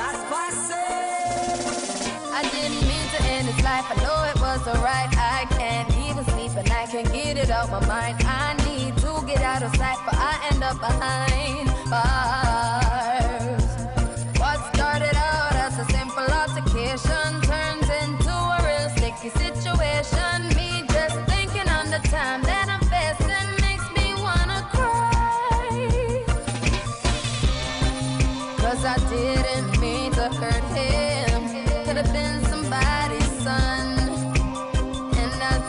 I didn't mean to end his life, I know it was alright. I can't even sleep and I can't get it out my mind. I need to get out of sight, but I end up behind bars.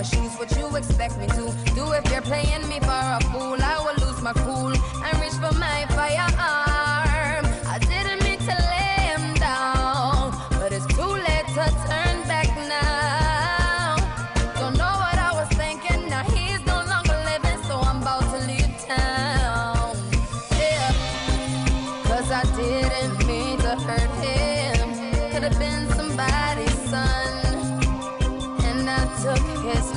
My shoes. What you expect me to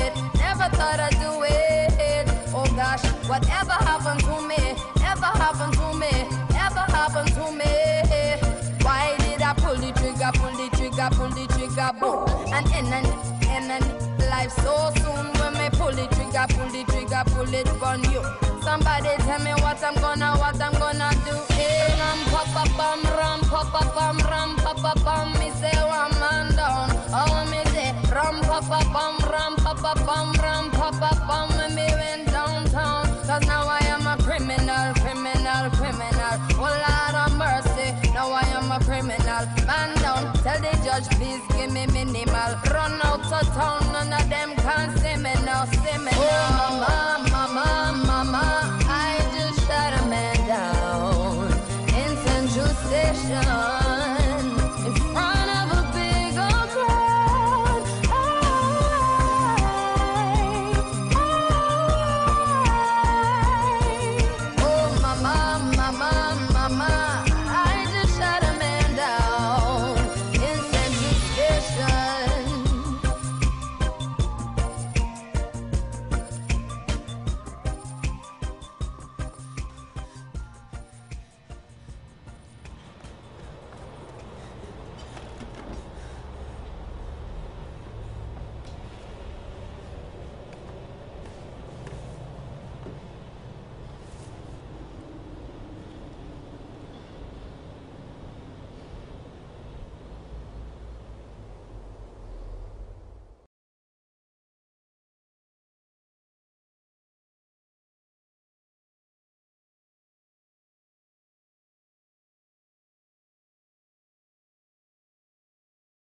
It, never thought I'd do it. Oh gosh, whatever happened to me, ever happened to me, ever happened to me. Why did I pull the trigger, pull the trigger, pull the trigger, boom, and end and end and life so soon when me pull the trigger, pull the trigger, pull it on you. Somebody tell me what I'm gonna, what I'm gonna do. Hey, ram pa bum, ram pa bum, ram animal. Run out of town, none of them can see me now, see me oh. Mama, mama, mama, I just shut a man down in Central Station.